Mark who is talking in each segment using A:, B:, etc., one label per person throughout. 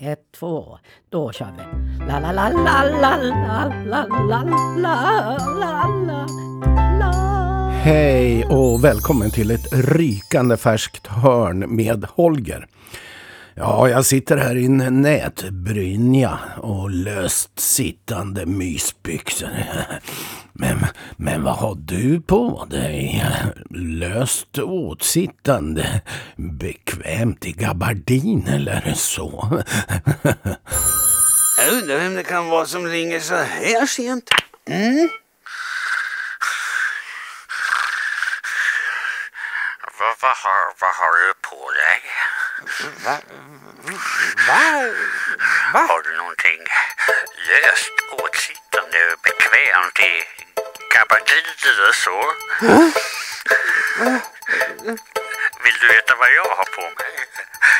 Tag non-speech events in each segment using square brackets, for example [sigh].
A: ett, två. Då kör vi. La, la, la, la, la, la, la, la, la, la, la, la.
B: Hej och välkommen till ett rykande färskt hörn med Holger. Ja, jag sitter här i en nätbrynja och löst sittande mysbyxor. [laughs] Men, men vad har du på dig? Löst åtsittande, bekvämt i gabardin eller så? [laughs]
C: Jag undrar vem det kan vara som ringer så här sent. Mm?
D: Vad, vad, har, vad har du på dig?
C: Va? Va? Va?
D: Har du någonting löst åtsittande och bekvämt i gabardiner och så? Vill du veta vad jag har på mig?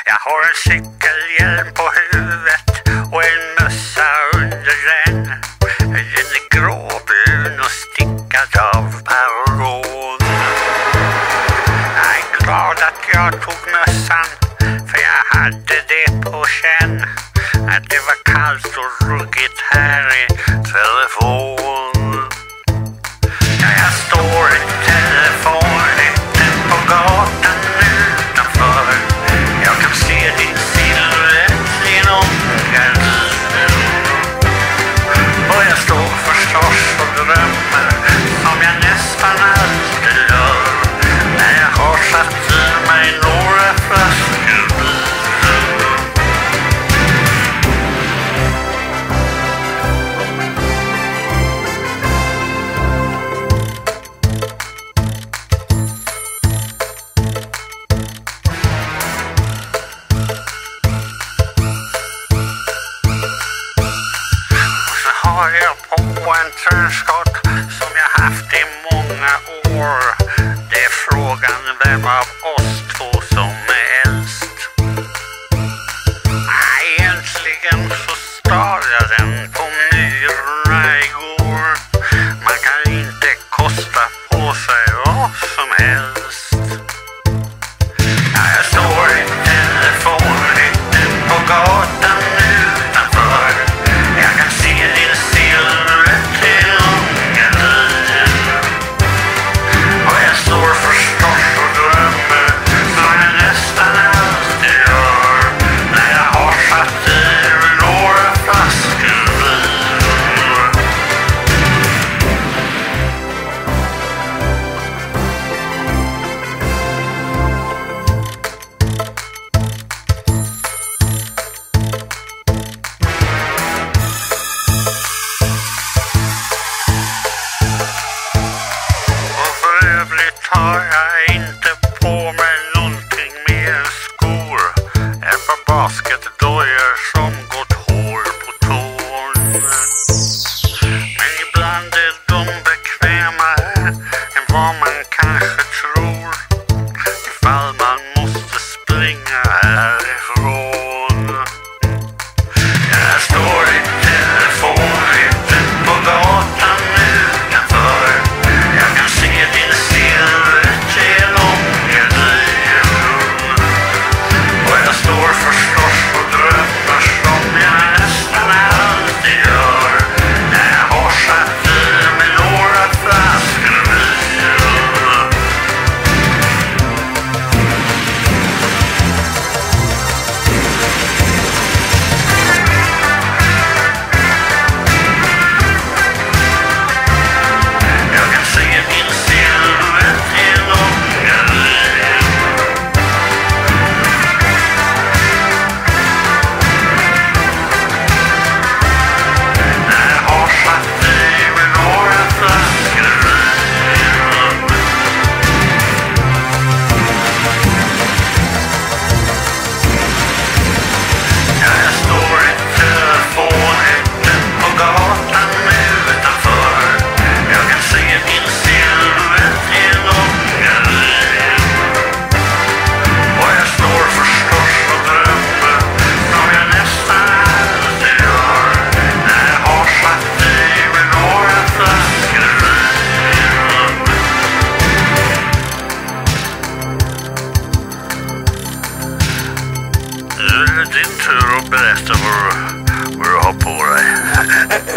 D: Jag har en cykelhjälm på huvudet och en mössa under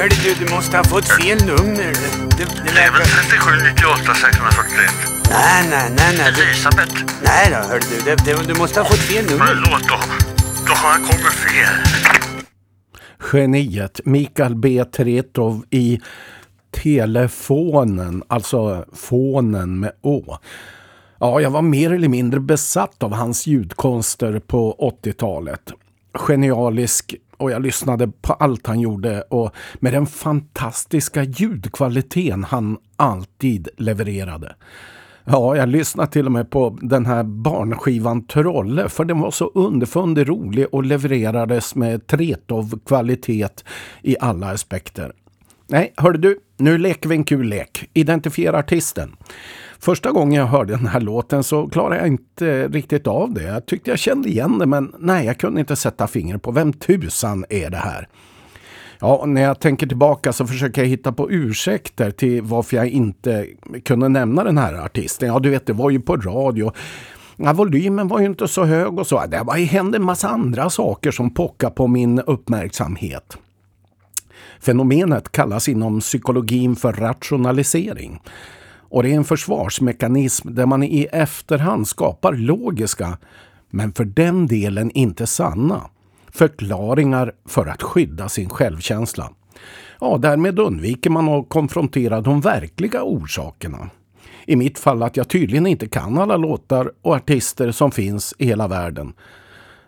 C: Hörde du, du måste ha fått fel nummer. Det, det
D: väl
C: verkar...
D: 37 98 641?
C: Nej, nej, nej, nej.
D: Elisabeth?
C: nej då, hörde du. Det, det, du måste ha fått fel nummer.
D: Förlåt, då, då har jag kommit fel.
B: Geniet Mikael B. Tretov i telefonen, alltså fånen med å. Ja, jag var mer eller mindre besatt av hans ljudkonster på 80-talet. Genialisk och jag lyssnade på allt han gjorde och med den fantastiska ljudkvaliteten han alltid levererade. Ja, jag lyssnade till och med på den här barnskivan Trolle för den var så underfundig, rolig och levererades med tretov kvalitet i alla aspekter. Nej, hörde du, nu leker vi en kul lek. Identifiera artisten. Första gången jag hörde den här låten så klarade jag inte riktigt av det. Jag tyckte jag kände igen det men nej, jag kunde inte sätta fingret på vem tusan är det här. Ja, när jag tänker tillbaka så försöker jag hitta på ursäkter till varför jag inte kunde nämna den här artisten. Ja, du vet, det var ju på radio. Ja, volymen var ju inte så hög och så. Det hände en massa andra saker som pockade på min uppmärksamhet. Fenomenet kallas inom psykologin för rationalisering. Och det är en försvarsmekanism där man i efterhand skapar logiska, men för den delen inte sanna, förklaringar för att skydda sin självkänsla. Ja, därmed undviker man att konfrontera de verkliga orsakerna. I mitt fall att jag tydligen inte kan alla låtar och artister som finns i hela världen.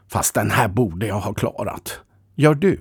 B: Fast den här borde jag ha klarat. Gör du?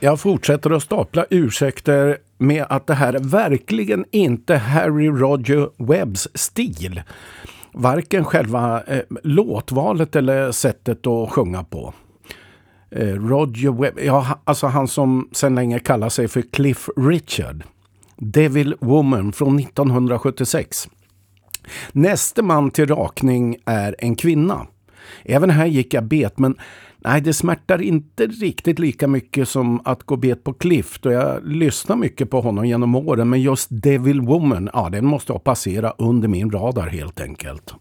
B: Jag fortsätter att stapla ursäkter med att det här är verkligen inte Harry Roger Webbs stil. Varken själva eh, låtvalet eller sättet att sjunga på. Eh, Roger Webb, ja, alltså han som sedan länge kallar sig för Cliff Richard. Devil Woman från 1976. Näste man till rakning är en kvinna. Även här gick jag bet men nej det smärtar inte riktigt lika mycket som att gå bet på Cliff och jag lyssnar mycket på honom genom åren men just Devil Woman, ja den måste ha passerat under min radar helt enkelt.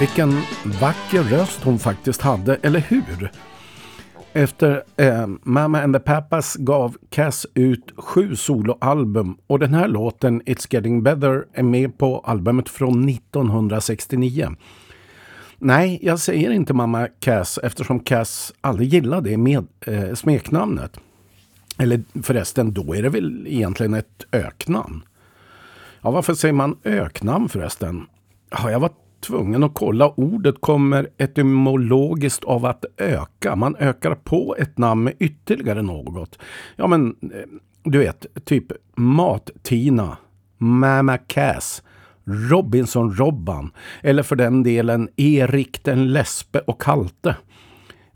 B: Vilken vacker röst hon faktiskt hade, eller hur? Efter eh, Mamma and the Papas gav Cass ut sju soloalbum och den här låten It's Getting Better är med på albumet från 1969. Nej, jag säger inte Mamma Cass eftersom Cass aldrig gillade det med, eh, smeknamnet. Eller förresten, då är det väl egentligen ett öknamn. Ja, varför säger man öknamn förresten? Ja, jag var tvungen att kolla. Ordet kommer etymologiskt av att öka. Man ökar på ett namn med ytterligare något. Ja, men eh, du vet, typ Mat-Tina, Mamma Cass, Robinson-Robban eller för den delen Erik den läspe och Halte.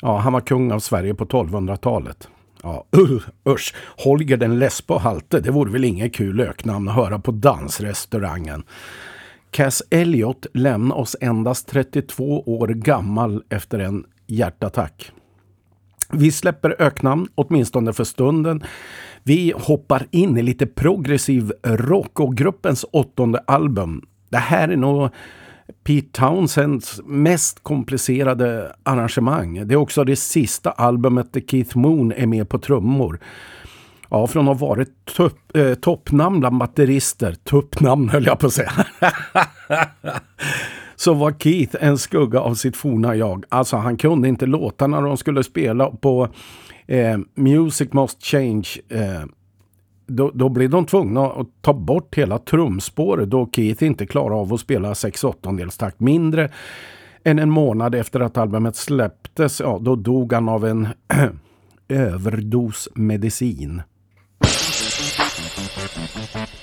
B: Ja, han var kung av Sverige på 1200-talet. Ja, uh, usch, Holger den läspe och Halte, det vore väl inget kul öknamn att höra på dansrestaurangen. Cass Elliot lämnade oss endast 32 år gammal efter en hjärtattack. Vi släpper öknamn, åtminstone för stunden. Vi hoppar in i lite progressiv rock och gruppens åttonde album. Det här är nog Pete Townsends mest komplicerade arrangemang. Det är också det sista albumet där Keith Moon är med på trummor. Ja, från att ha varit tupp, eh, toppnamn bland batterister, tuppnamn höll jag på att säga, [laughs] så var Keith en skugga av sitt forna jag. Alltså han kunde inte låta när de skulle spela på eh, Music Must Change. Eh, då, då blev de tvungna att ta bort hela trumspåret då Keith inte klarade av att spela 6 åttondels takt mindre än en månad efter att albumet släpptes. Ja, då dog han av en [clears throat] överdos medicin.
E: Thank you.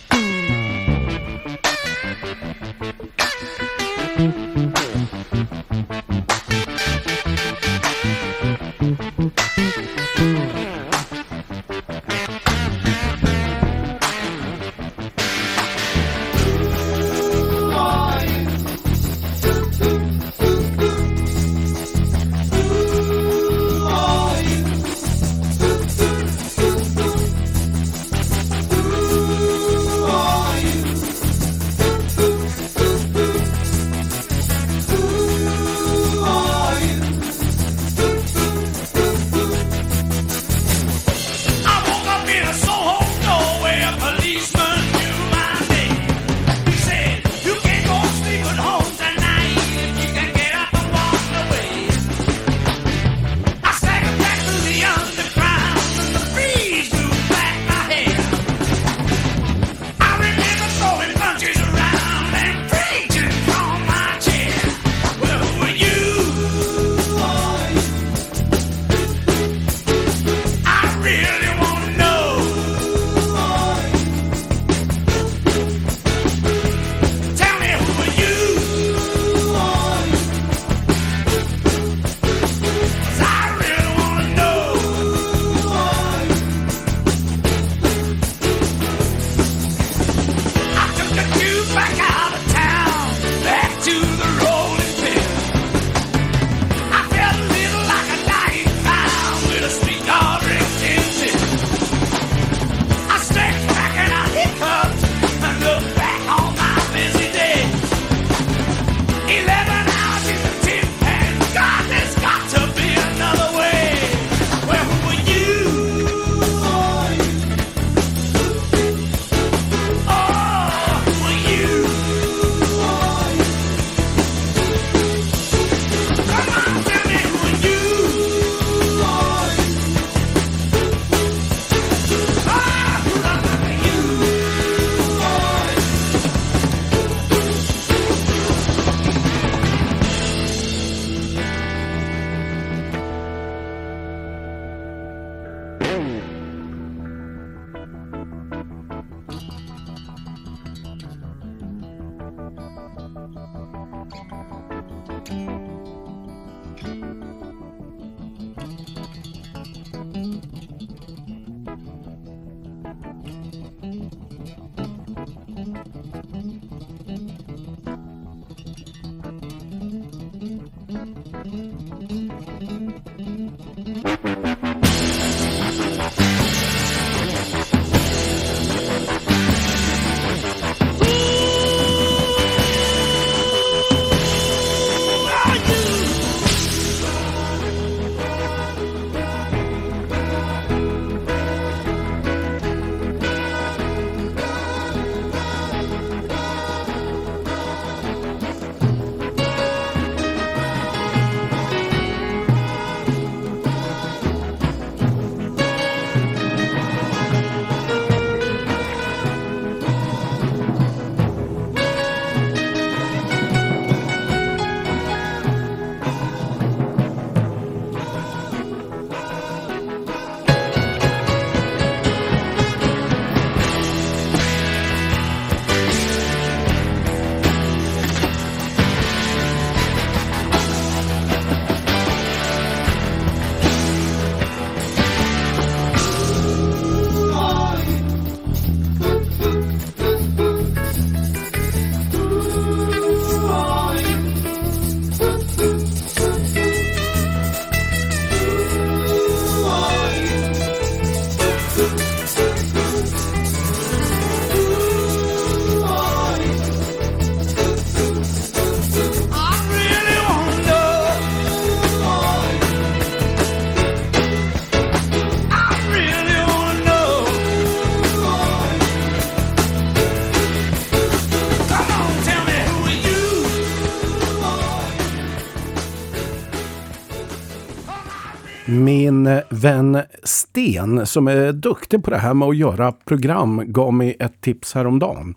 B: Min vän Sten som är duktig på det här med att göra program gav mig ett tips häromdagen.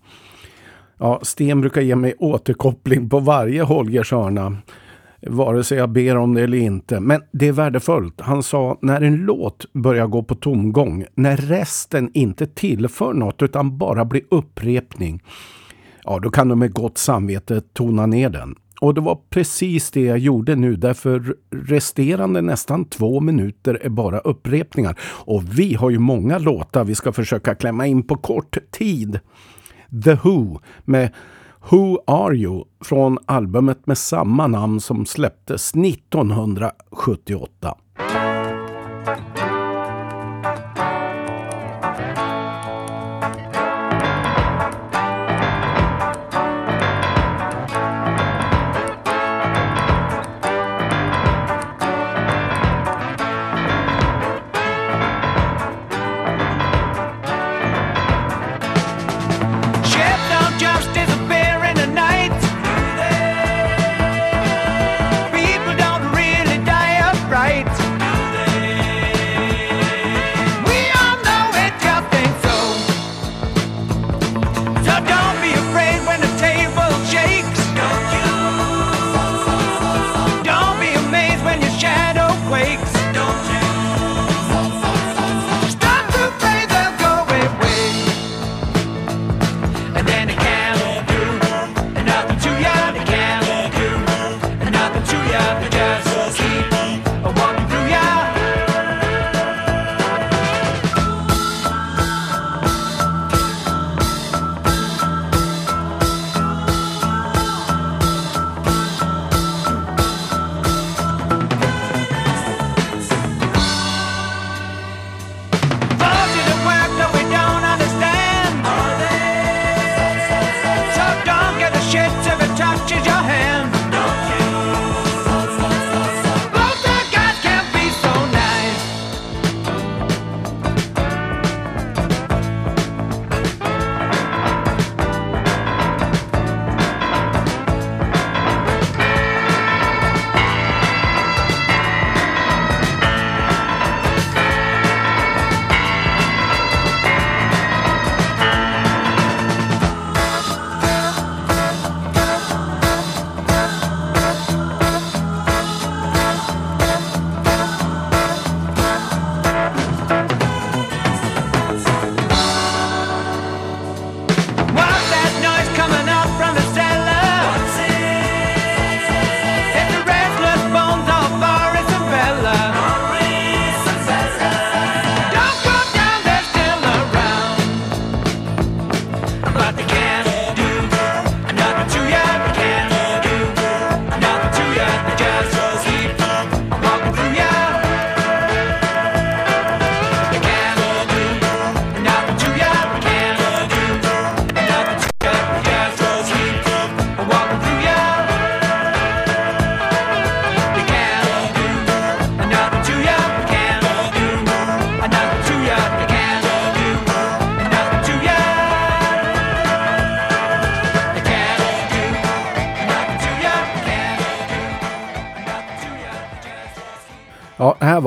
B: Ja, Sten brukar ge mig återkoppling på varje Holgers hörna. Vare sig jag ber om det eller inte. Men det är värdefullt. Han sa när en låt börjar gå på tomgång, när resten inte tillför något utan bara blir upprepning. Ja, då kan du med gott samvete tona ner den. Och det var precis det jag gjorde nu därför resterande nästan två minuter är bara upprepningar. Och vi har ju många låtar vi ska försöka klämma in på kort tid. The Who med Who Are You från albumet med samma namn som släpptes 1978.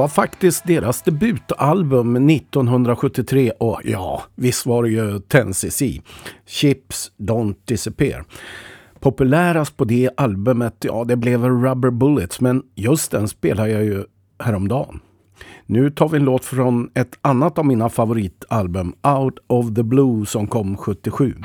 B: Var faktiskt deras debutalbum 1973 och ja, visst var det ju Tennessee. Chips Don't Disappear. Populärast på det albumet, ja det blev Rubber Bullets, men just den spelar jag ju häromdagen. Nu tar vi en låt från ett annat av mina favoritalbum, Out of the Blue, som kom 77.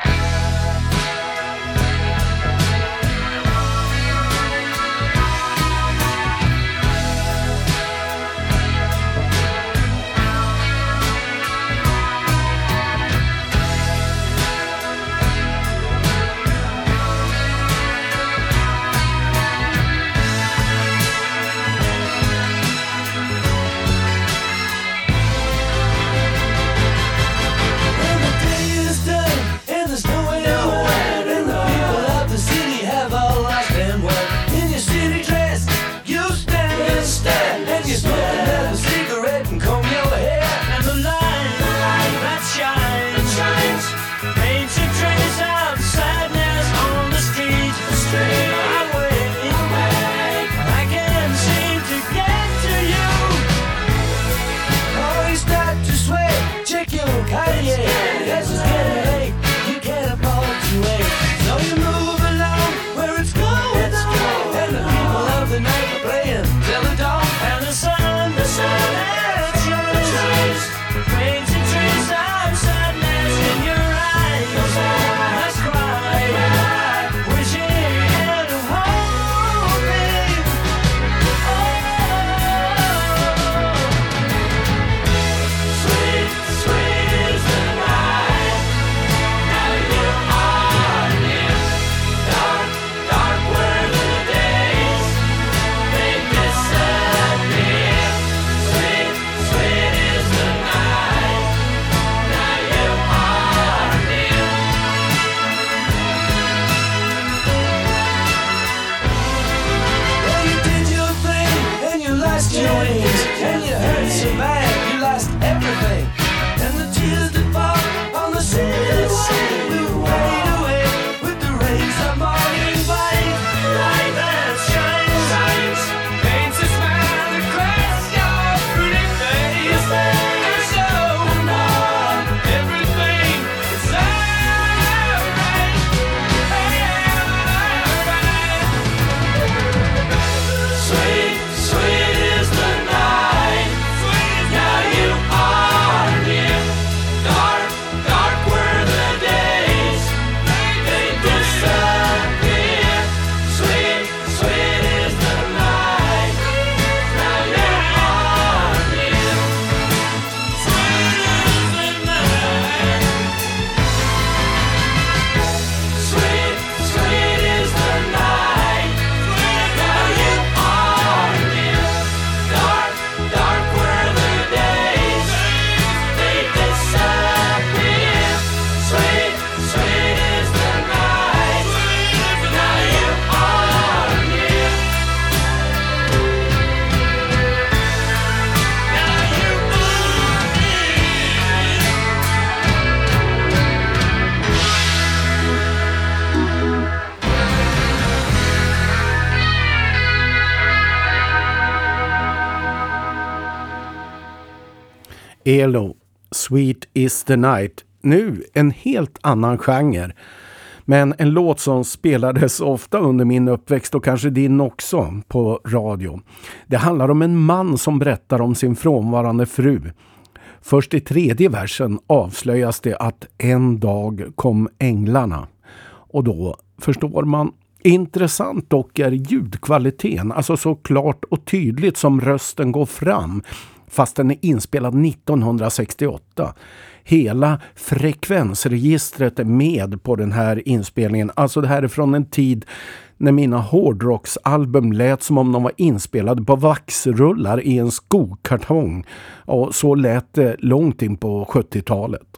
B: Elo, Sweet is the night. Nu en helt annan genre. Men en låt som spelades ofta under min uppväxt och kanske din också på radio. Det handlar om en man som berättar om sin frånvarande fru. Först i tredje versen avslöjas det att en dag kom änglarna. Och då förstår man. Intressant dock är ljudkvaliteten, alltså så klart och tydligt som rösten går fram fast den är inspelad 1968. Hela frekvensregistret är med på den här inspelningen. Alltså det här är från en tid när mina hårdrocksalbum lät som om de var inspelade på vaxrullar i en skokartong. Och så lät det långt in på 70-talet.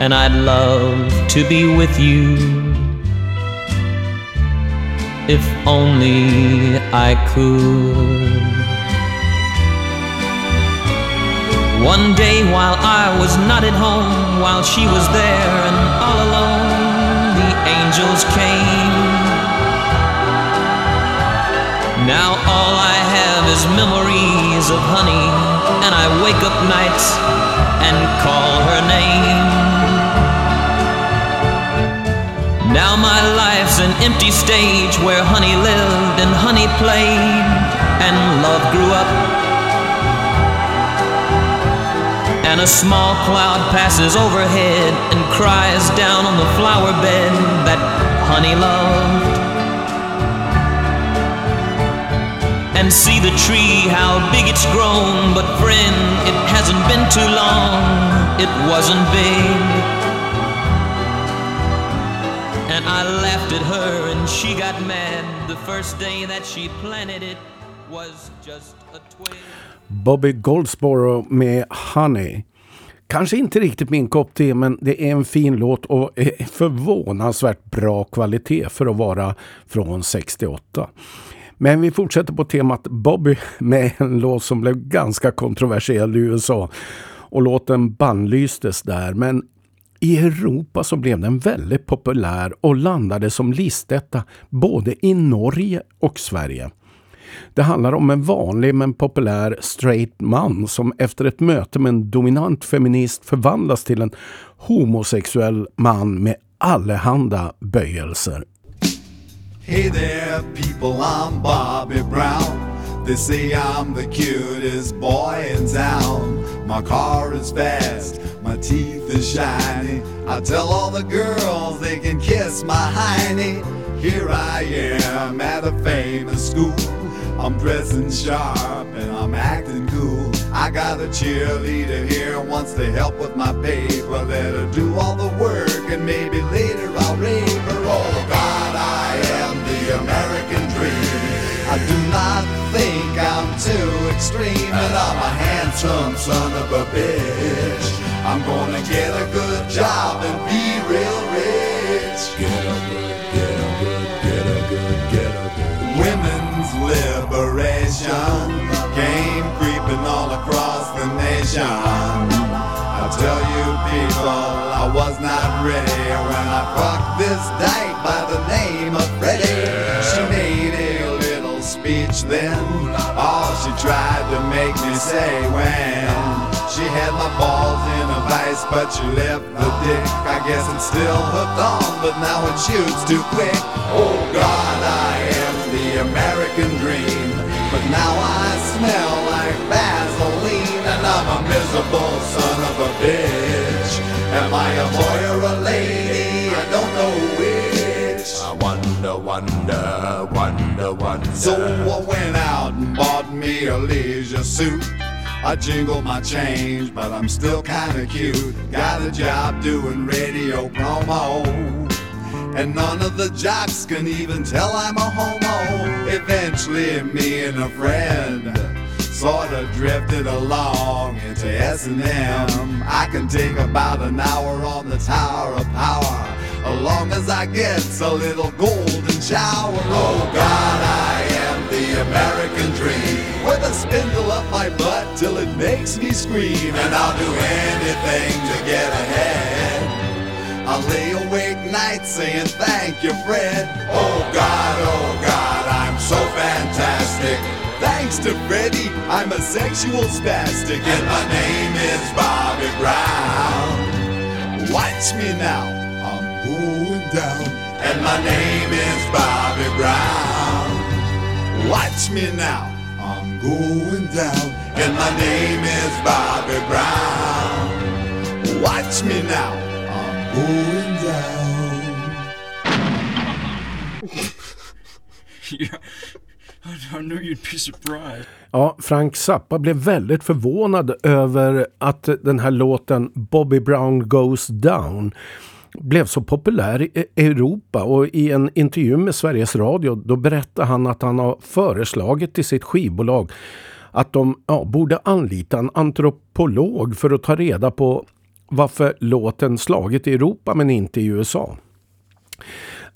F: and I'd love to be with you if only I could. One day while I was not at home, while she was there and all alone, the angels came. Now all I have is memories of honey, and I wake up nights and call her name. Now my life's an empty stage where honey lived and honey played and love grew up. And a small cloud passes overhead and cries down on the flower bed that honey loved. And see the tree, how big it's grown. But friend, it hasn't been too long, it wasn't big. Laughed at her and she got mad. The first day that she planted it was just a twig.
B: Bobby Goldsboro med Honey. Kanske inte riktigt min kopp te men det är en fin låt och förvånansvärt bra kvalitet för att vara från 68. Men vi fortsätter på temat Bobby [laughs] med en låt som blev ganska kontroversiell i USA. och låten bannlystes där men i Europa så blev den väldigt populär och landade som listetta både i Norge och Sverige. Det handlar om en vanlig men populär straight man som efter ett möte med en dominant feminist förvandlas till en homosexuell man med allehanda böjelser.
G: Hey there, people, I'm Bobby Brown. They say I'm the cutest boy in town. My car is fast, my teeth are shiny. I tell all the girls they can kiss my hiney. Here I am at a famous school. I'm dressing sharp and I'm acting cool. I got a cheerleader here wants to help with my paper. Let her do all the work and maybe later I'll rape her. Oh God, I am. I do not think I'm too extreme, and I'm a handsome son of a bitch. I'm gonna get a good job and be real rich. Get a good, get a good, get a good, get a good. Women's liberation came creeping all across the nation. I tell you people, I was not ready when I fucked this dyke by the name speech then, all she tried to make me say when she had my balls in a vice, but she left the dick. I guess it's still hooked on, but now it shoots too quick. Oh God, I am the American dream, but now I smell like Vaseline, and I'm a miserable son of a bitch. Am I a boy or a lady? I don't know which. Wonder, wonder, wonder, wonder. So I went out and bought me a leisure suit. I jingle my change, but I'm still kinda cute. Got a job doing radio promo. And none of the jocks can even tell I'm a homo. Eventually, me and a friend sort of drifted along into S&M. I can take about an hour on the Tower of Power, as long as I get a little golden shower. Oh God, I am the American dream, with a spindle up my butt till it makes me scream, and I'll do anything to get ahead. I lay awake nights saying thank you, Fred. Oh God, oh God, I'm so fantastic. Thanks to Freddie, I'm a sexual spastic, and my name is Bobby Brown. Watch me now, I'm going down, and my name is Bobby Brown. Watch me now, I'm going down, and my name is Bobby Brown. Watch me now, I'm going down. [laughs]
H: yeah. [laughs] I, knew you'd be surprised.
B: Ja, Frank Zappa blev väldigt förvånad över att den här låten Bobby Brown Goes Down blev så populär i Europa och i en intervju med Sveriges Radio då berättade han att han har föreslagit till sitt skivbolag att de ja, borde anlita en antropolog för att ta reda på varför låten slagit i Europa men inte i USA.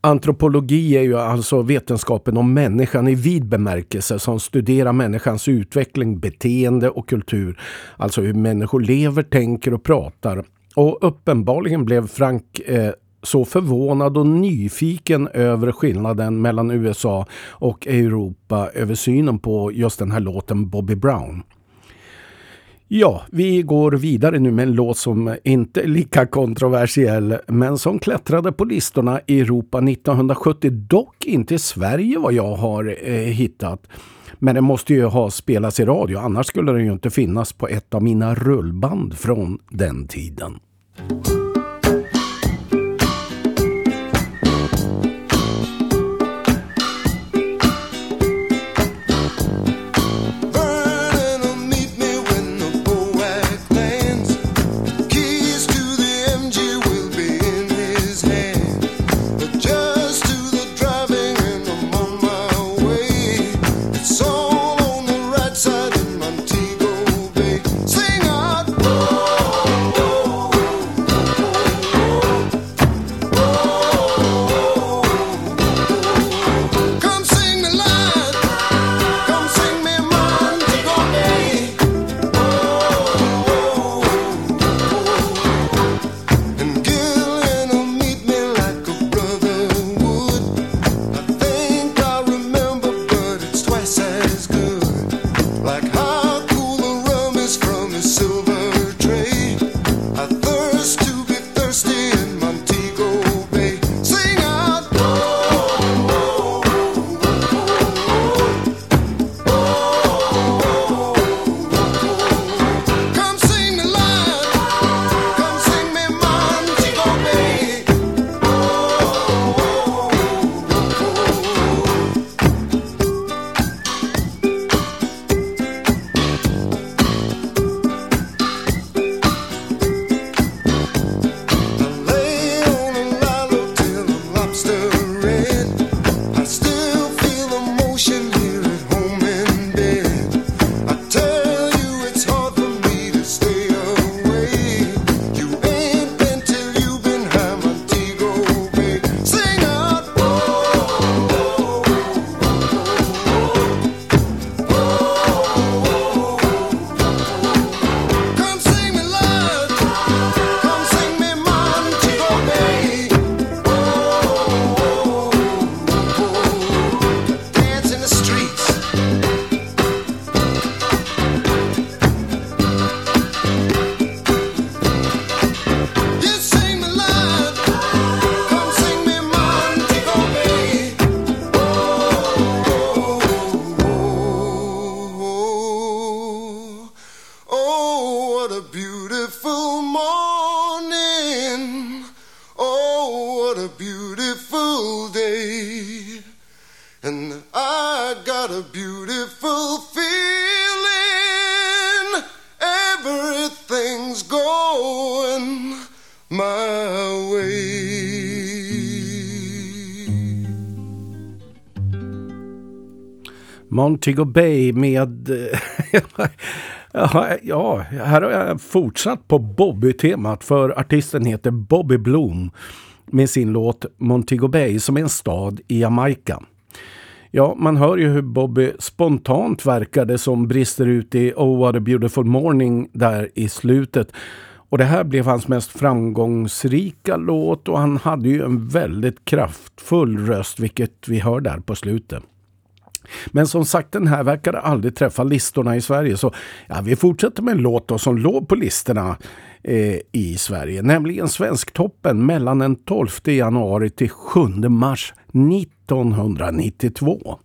B: Antropologi är ju alltså vetenskapen om människan i vid bemärkelse som studerar människans utveckling, beteende och kultur. Alltså hur människor lever, tänker och pratar. Och uppenbarligen blev Frank eh, så förvånad och nyfiken över skillnaden mellan USA och Europa över synen på just den här låten Bobby Brown. Ja, vi går vidare nu med en låt som inte är lika kontroversiell men som klättrade på listorna i Europa 1970. Dock inte i Sverige vad jag har eh, hittat. Men den måste ju ha spelats i radio annars skulle den ju inte finnas på ett av mina rullband från den tiden.
I: Montego Bay
J: med... Eh, [laughs] ja, här har jag fortsatt på Bobby-temat för artisten heter Bobby Bloom med sin låt Montego Bay som är en stad i Jamaica. Ja, man hör ju hur Bobby spontant verkade som brister ut i Oh what a beautiful morning där i slutet. Och det här blev hans mest framgångsrika låt och han hade ju en väldigt kraftfull röst vilket vi hör där på slutet. Men som sagt, den här verkade aldrig träffa listorna i Sverige. Så ja, vi fortsätter med en låt då som låg på listorna eh, i Sverige. Nämligen Svensktoppen mellan den 12 januari till 7 mars 1992.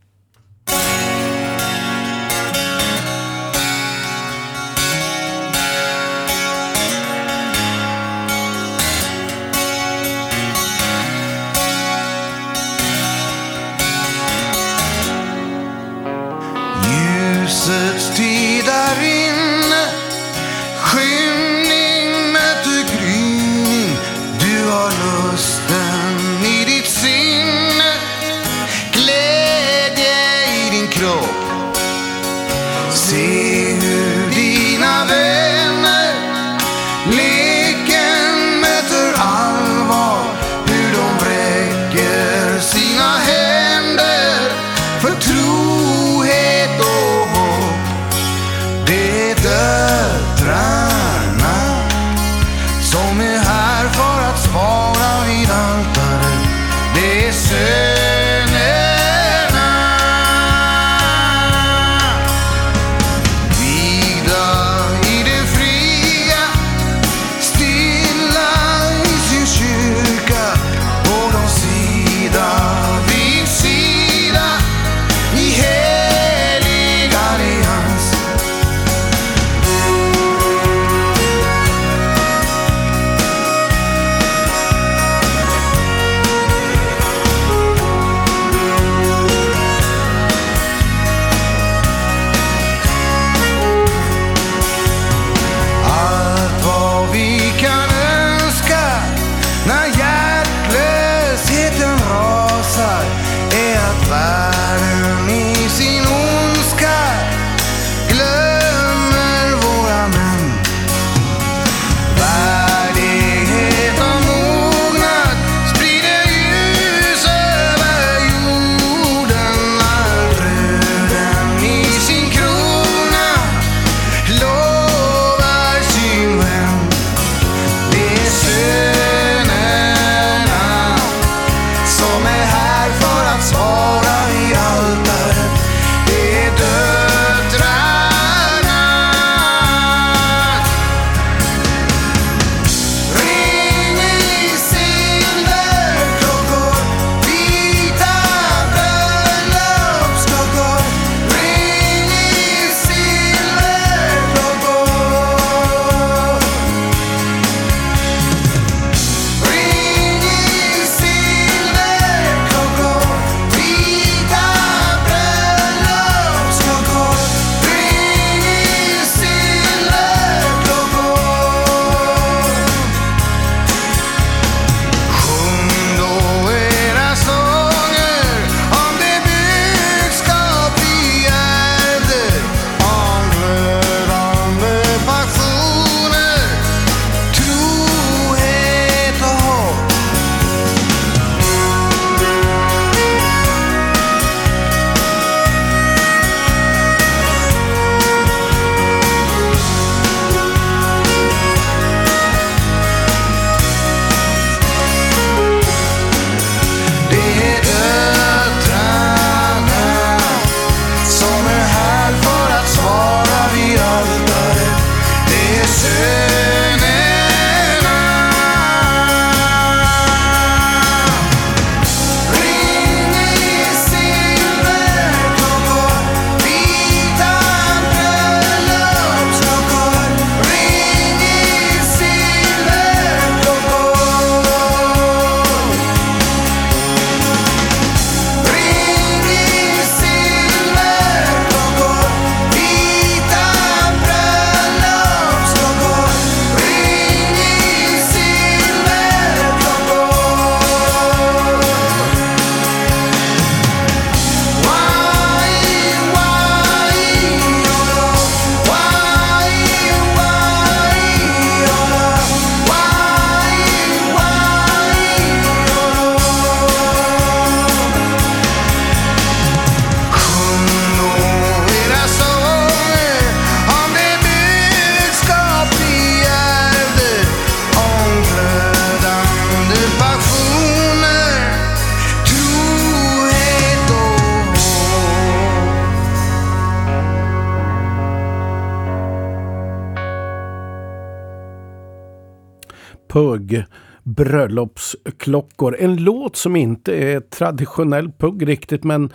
B: Pugg Bröllopsklockor. En låt som inte är traditionell Pugg riktigt men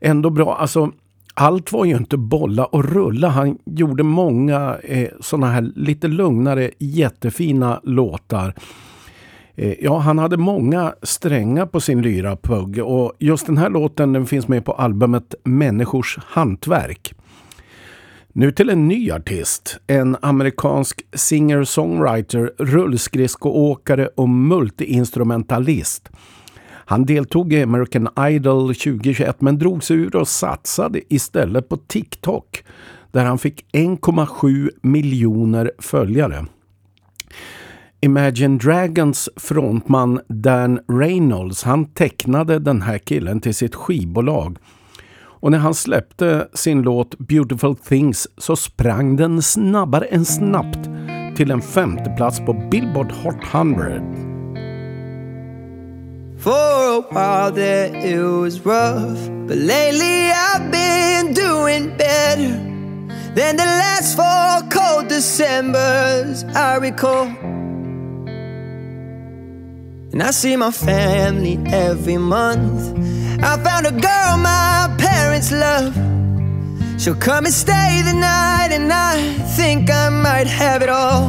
B: ändå bra. Alltså allt var ju inte bolla och rulla. Han gjorde många eh, sådana här lite lugnare jättefina låtar. Eh, Ja, han hade många strängar på sin lyra Pugg och just den här låten den finns med på albumet Människors hantverk. Nu till en ny artist. En amerikansk singer-songwriter, rullskridskoåkare och multiinstrumentalist. Han deltog i American Idol 2021 men drog sig ur och satsade istället på TikTok där han fick 1,7 miljoner följare. Imagine Dragons frontman Dan Reynolds han tecknade den här killen till sitt skivbolag. Och när han släppte sin låt Beautiful Things så sprang den snabbare än snabbt till en femte plats på Billboard Hot 100.
K: For a while there it was rough, but lately I've been doing better than the last four cold Decembers I recall. And I see my family every month. I found a girl my parents love. She'll come and stay the night, and I think I might have it all.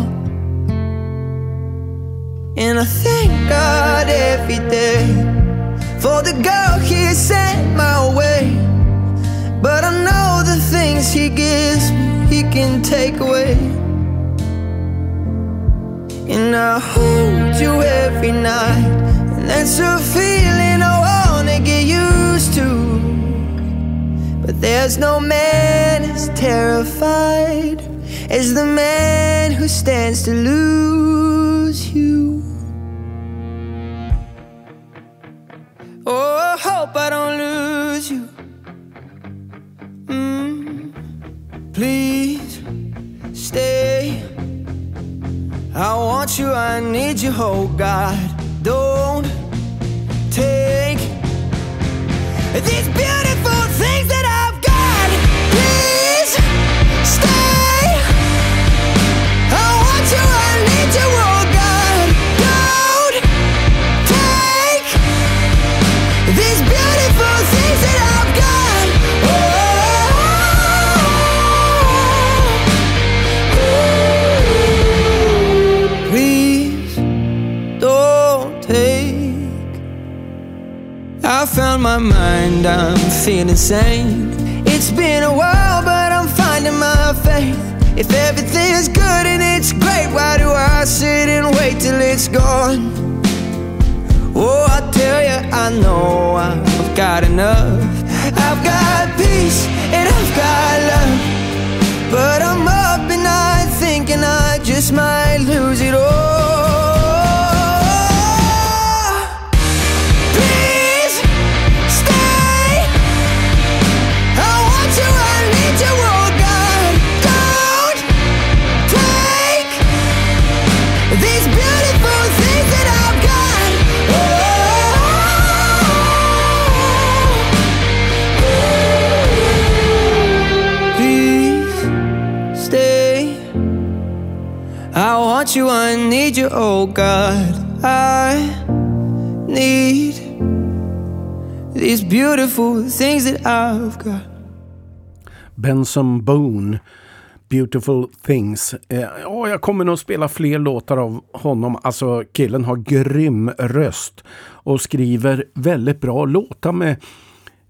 K: And I thank God every day for the girl He sent my way. But I know the things He gives me, He can take away. And I hold you every night, and that's a feeling there's no man as terrified as the man who stands to lose you. Oh, I hope I don't lose you. Mm, please stay. I want you, I need you, oh God. Don't take these beautiful things that I've my mind, I'm feeling sane. It's been a while, but I'm finding my faith. If everything is good and it's great, why do I sit and wait till it's gone? Oh, I tell you, I know I've got enough. I've got peace and I've got love. But I'm up at night thinking I just might lose it all. Oh God. I need these beautiful things that I've got.
B: Benson Boone, Beautiful Things. Eh, ja, jag kommer nog spela fler låtar av honom. Alltså killen har grym röst och skriver väldigt bra låtar med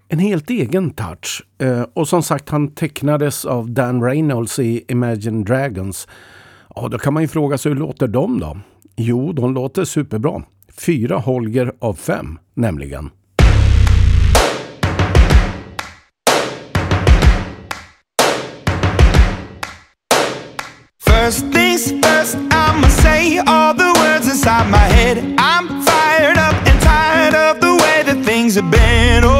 B: en helt egen touch. Eh, och som sagt, han tecknades av Dan Reynolds i Imagine Dragons. Ja, då kan man ju fråga sig hur låter de då? Jo, de låter superbra. Fyra Holger av fem, nämligen.
L: First things first, I'ma say all the words inside my head. I'm fired up and tired of the way that things have been. Oh,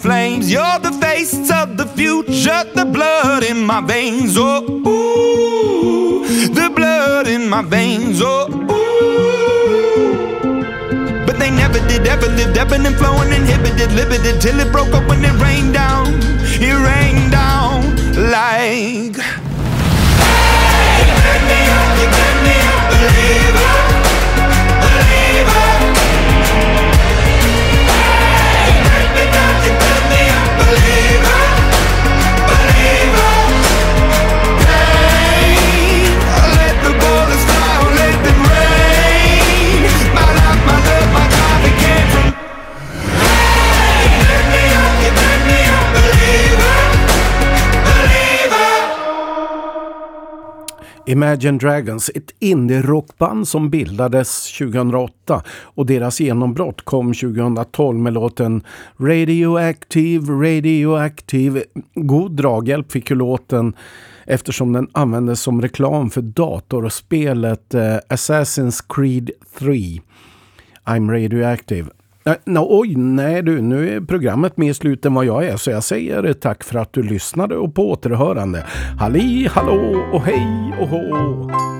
L: Flames. You're the face of the future, the blood in my veins. Oh, ooh, the blood in my veins. Oh, ooh. But they never did, ever lived, ebbing and flowing, inhibited, limited, till it broke up when it rained down. It rained down like. Hey,
B: Imagine Dragons, ett indie-rockband som bildades 2008 och deras genombrott kom 2012 med låten Radioactive, Radioactive. God draghjälp fick ju låten eftersom den användes som reklam för datorspelet eh, Assassin's Creed 3. I'm Radioactive. Nej, no, oj, nej du, nu är programmet mer slut än vad jag är så jag säger tack för att du lyssnade och på återhörande. Halli, hallå och hej och hå!